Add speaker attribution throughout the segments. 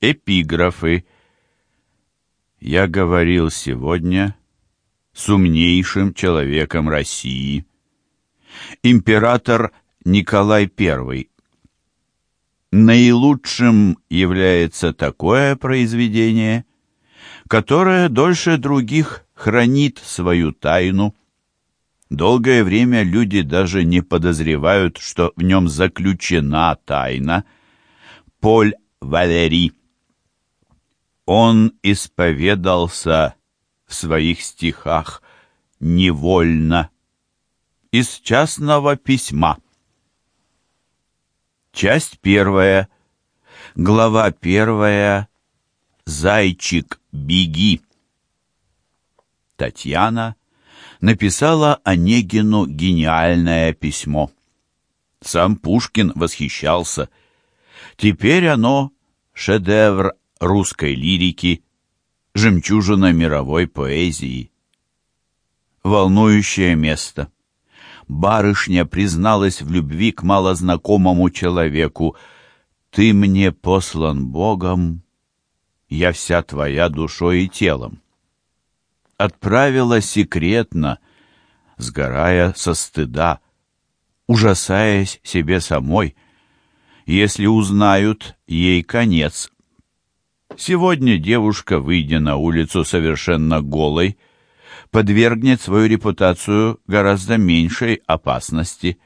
Speaker 1: Эпиграфы. Я говорил сегодня с умнейшим человеком России. Император Николай I. Наилучшим является такое произведение, которое дольше других хранит свою тайну. Долгое время люди даже не подозревают, что в нем заключена тайна. Поль Валери он исповедался в своих стихах невольно из частного письма. Часть первая, глава первая, «Зайчик, беги». Татьяна написала Онегину гениальное письмо. Сам Пушкин восхищался. Теперь оно — шедевр русской лирики, жемчужина мировой поэзии. Волнующее место. Барышня призналась в любви к малознакомому человеку. «Ты мне послан Богом, я вся твоя душой и телом». Отправила секретно, сгорая со стыда, ужасаясь себе самой. Если узнают, ей конец — Сегодня девушка, выйдя на улицу совершенно голой, подвергнет свою репутацию гораздо меньшей опасности.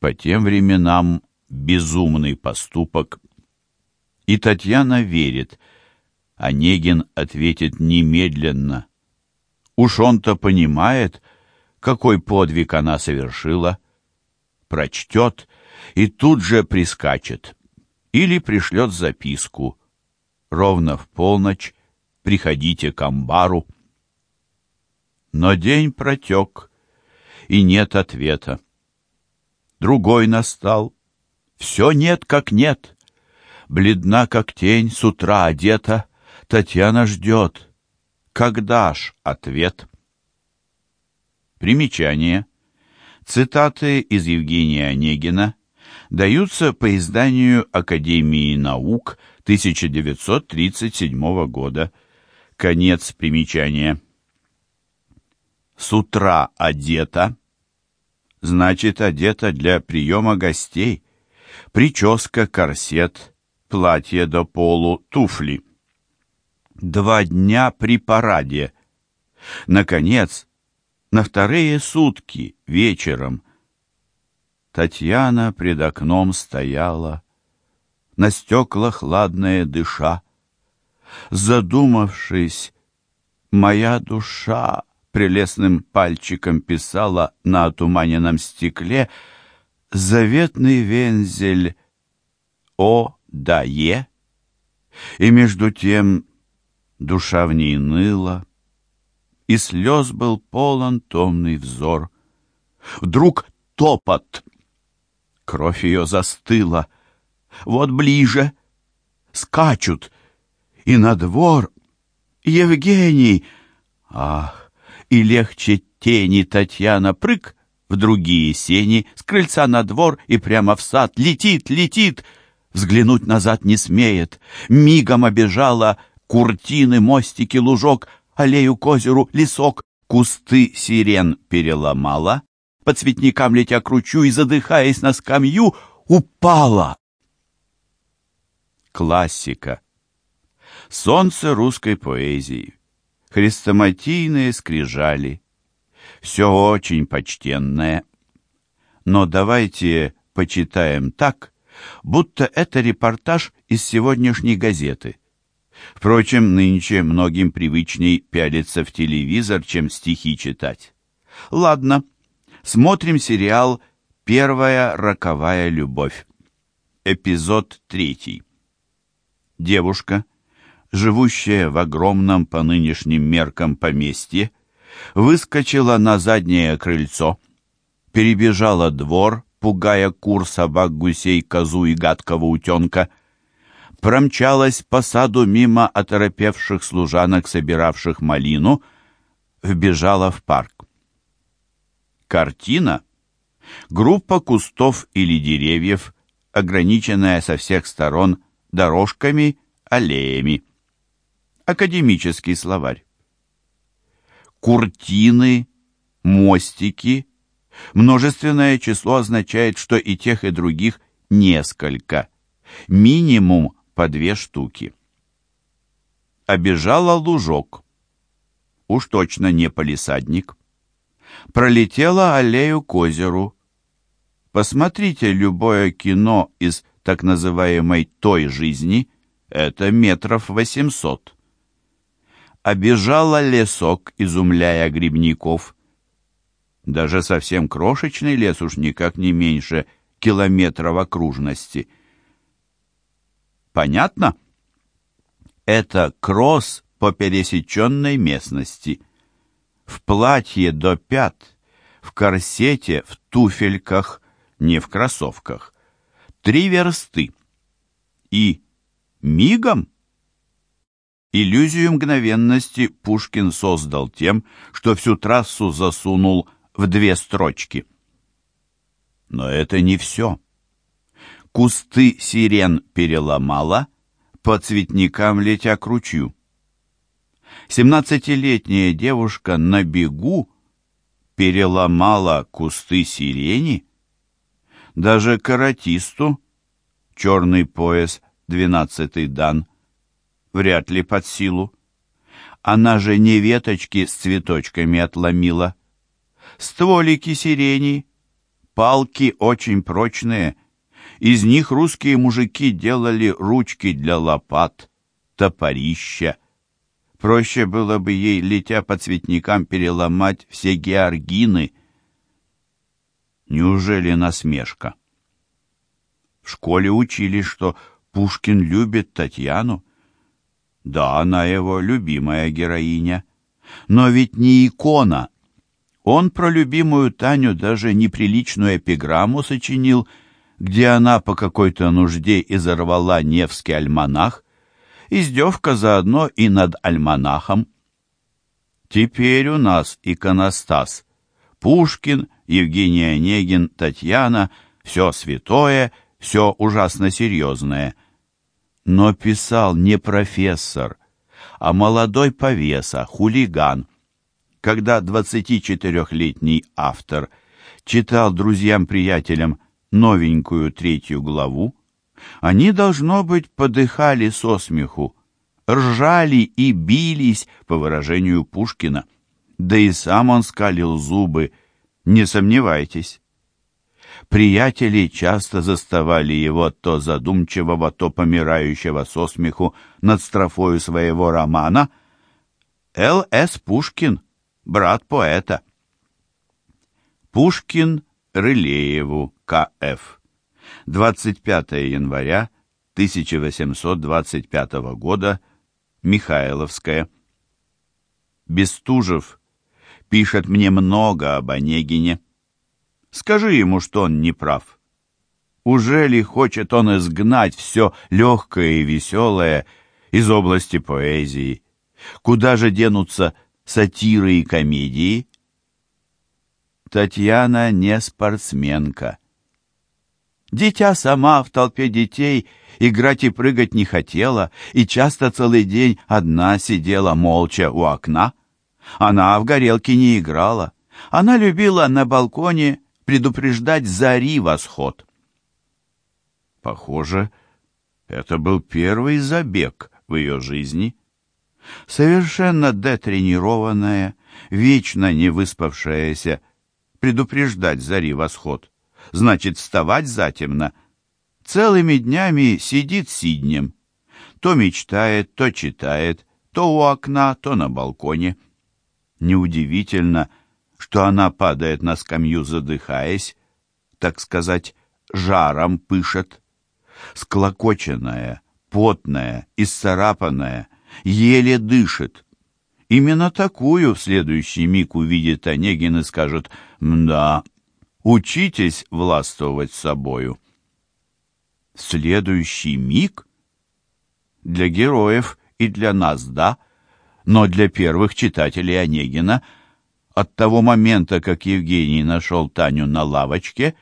Speaker 1: По тем временам безумный поступок. И Татьяна верит, Онегин ответит немедленно. Уж он-то понимает, какой подвиг она совершила. Прочтет и тут же прискачет. Или пришлет записку — ровно в полночь приходите к амбару. Но день протек, и нет ответа. Другой настал, все нет как нет. Бледна, как тень, с утра одета, Татьяна ждет. Когда ж ответ? Примечание. Цитаты из Евгения Онегина даются по изданию Академии наук 1937 года. Конец примечания. С утра одета, значит, одета для приема гостей. Прическа, корсет, платье до полу, туфли. Два дня при параде. Наконец, на вторые сутки, вечером, Татьяна пред окном стояла, на стеклах ладная дыша. Задумавшись, моя душа прелестным пальчиком писала на отуманенном стекле заветный вензель «О, да е», и между тем душа в ней ныла, и слез был полон томный взор. Вдруг топот, кровь ее застыла — вот ближе. Скачут. И на двор. Евгений! Ах, и легче тени Татьяна прыг в другие сени, с крыльца на двор и прямо в сад. Летит, летит! Взглянуть назад не смеет. Мигом обежала куртины, мостики, лужок, аллею к озеру, лесок. Кусты сирен переломала, по цветникам летя кручу и, задыхаясь на скамью, упала классика. Солнце русской поэзии, хрестоматийные скрижали. Все очень почтенное. Но давайте почитаем так, будто это репортаж из сегодняшней газеты. Впрочем, нынче многим привычней пялиться в телевизор, чем стихи читать. Ладно, смотрим сериал «Первая роковая любовь». Эпизод третий девушка, живущая в огромном по нынешним меркам поместье, выскочила на заднее крыльцо, перебежала двор, пугая кур, собак, гусей, козу и гадкого утенка, промчалась по саду мимо оторопевших служанок, собиравших малину, вбежала в парк. Картина — группа кустов или деревьев, ограниченная со всех сторон дорожками, аллеями. Академический словарь. Куртины, мостики. Множественное число означает, что и тех, и других несколько. Минимум по две штуки. Обежала лужок. Уж точно не полисадник. Пролетела аллею к озеру. Посмотрите любое кино из так называемой «той жизни», это метров восемьсот. Обежала лесок, изумляя грибников. Даже совсем крошечный лес уж никак не меньше километра в окружности. Понятно? Это кросс по пересеченной местности. В платье до пят, в корсете, в туфельках, не в кроссовках. Три версты. И мигом? Иллюзию мгновенности Пушкин создал тем, что всю трассу засунул в две строчки. Но это не все. Кусты сирен переломала, по цветникам летя к ручью. Семнадцатилетняя девушка на бегу переломала кусты сирени? Даже каратисту, черный пояс, двенадцатый дан, вряд ли под силу. Она же не веточки с цветочками отломила. Стволики сирени, палки очень прочные. Из них русские мужики делали ручки для лопат, топорища. Проще было бы ей, летя по цветникам, переломать все георгины — Неужели насмешка? В школе учили, что Пушкин любит Татьяну. Да, она его любимая героиня. Но ведь не икона. Он про любимую Таню даже неприличную эпиграмму сочинил, где она по какой-то нужде изорвала Невский альманах. Издевка заодно и над альманахом. Теперь у нас иконостас. Пушкин Евгений Онегин, Татьяна, все святое, все ужасно серьезное. Но писал не профессор, а молодой повеса, хулиган. Когда 24-летний автор читал друзьям-приятелям новенькую третью главу, они, должно быть, подыхали со смеху, ржали и бились, по выражению Пушкина. Да и сам он скалил зубы, не сомневайтесь. Приятели часто заставали его то задумчивого, то помирающего со смеху над строфою своего романа Л.С. Пушкин, брат поэта. Пушкин Рылееву, К.Ф. 25 января 1825 года, Михайловская. Бестужев пишет мне много об Онегине. Скажи ему, что он не прав. Уже ли хочет он изгнать все легкое и веселое из области поэзии? Куда же денутся сатиры и комедии? Татьяна не спортсменка. Дитя сама в толпе детей играть и прыгать не хотела, и часто целый день одна сидела молча у окна. Она в горелке не играла. Она любила на балконе предупреждать зари восход. Похоже, это был первый забег в ее жизни. Совершенно детренированная, вечно не выспавшаяся, предупреждать зари восход, значит вставать затемно. Целыми днями сидит сиднем. То мечтает, то читает, то у окна, то на балконе. Неудивительно, что она падает на скамью, задыхаясь, так сказать, жаром пышет. Склокоченная, потная, исцарапанная, еле дышит. Именно такую в следующий миг увидит Онегин и скажет «Мда, учитесь властвовать собою». Следующий миг? Для героев и для нас, да, но для первых читателей Онегина от того момента, как Евгений нашел Таню на лавочке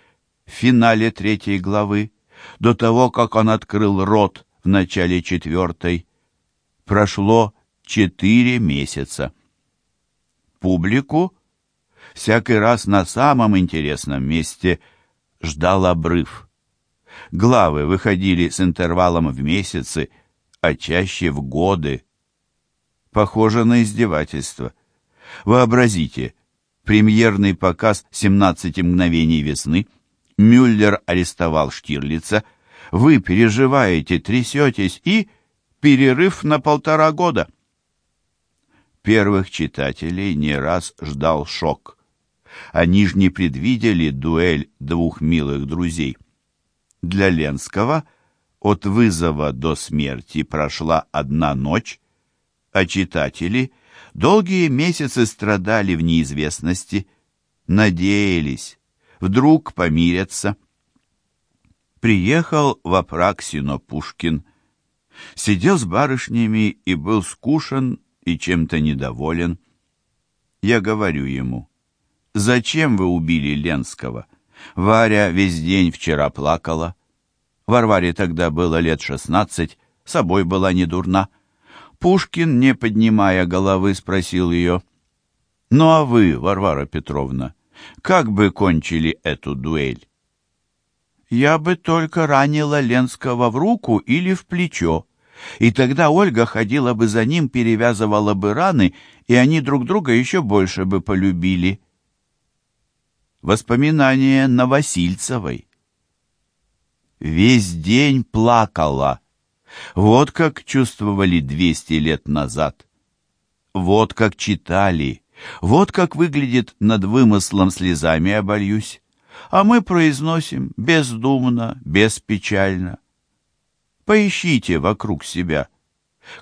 Speaker 1: в финале третьей главы, до того, как он открыл рот в начале четвертой. Прошло четыре месяца. Публику всякий раз на самом интересном месте ждал обрыв. Главы выходили с интервалом в месяцы, а чаще в годы. Похоже на издевательство. Вообразите, премьерный показ «17 мгновений весны», Мюллер арестовал Штирлица, вы переживаете, трясетесь и перерыв на полтора года. Первых читателей не раз ждал шок. Они ж не предвидели дуэль двух милых друзей. Для Ленского от вызова до смерти прошла одна ночь, а читатели долгие месяцы страдали в неизвестности, надеялись, вдруг помирятся. Приехал в Апраксино Пушкин, сидел с барышнями и был скушен и чем-то недоволен. Я говорю ему, «Зачем вы убили Ленского? Варя весь день вчера плакала. Варваре тогда было лет шестнадцать, собой была не дурна. Пушкин, не поднимая головы, спросил ее, «Ну а вы, Варвара Петровна, как бы кончили эту дуэль?» «Я бы только ранила Ленского в руку или в плечо», и тогда Ольга ходила бы за ним, перевязывала бы раны, и они друг друга еще больше бы полюбили. Воспоминания Новосильцевой. Весь день плакала. Вот как чувствовали двести лет назад. Вот как читали. Вот как выглядит над вымыслом слезами обольюсь. А мы произносим бездумно, беспечально. Поищите вокруг себя.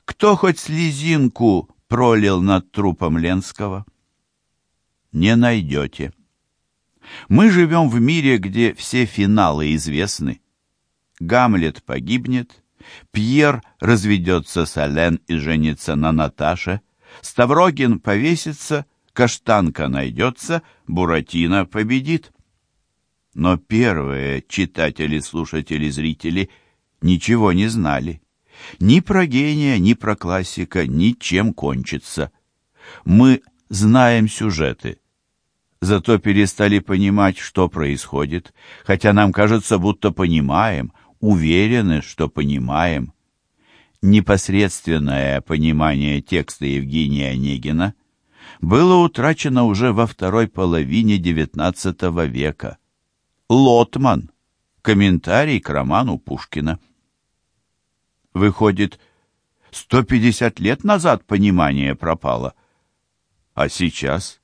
Speaker 1: Кто хоть слезинку пролил над трупом Ленского? Не найдете. Мы живем в мире, где все финалы известны. Гамлет погибнет, Пьер разведется с Ален и женится на Наташе, Ставрогин повесится, Каштанка найдется, Буратино победит. Но первые читатели, слушатели, зрители – ничего не знали. Ни про гения, ни про классика, ни чем кончится. Мы знаем сюжеты, зато перестали понимать, что происходит, хотя нам кажется, будто понимаем, уверены, что понимаем. Непосредственное понимание текста Евгения Онегина было утрачено уже во второй половине XIX века. Лотман. Комментарий к роману Пушкина. Выходит, 150 лет назад понимание пропало. А сейчас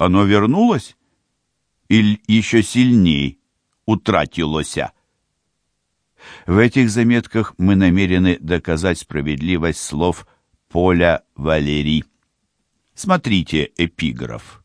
Speaker 1: оно вернулось? Или еще сильней утратилося? В этих заметках мы намерены доказать справедливость слов Поля Валери. Смотрите эпиграф.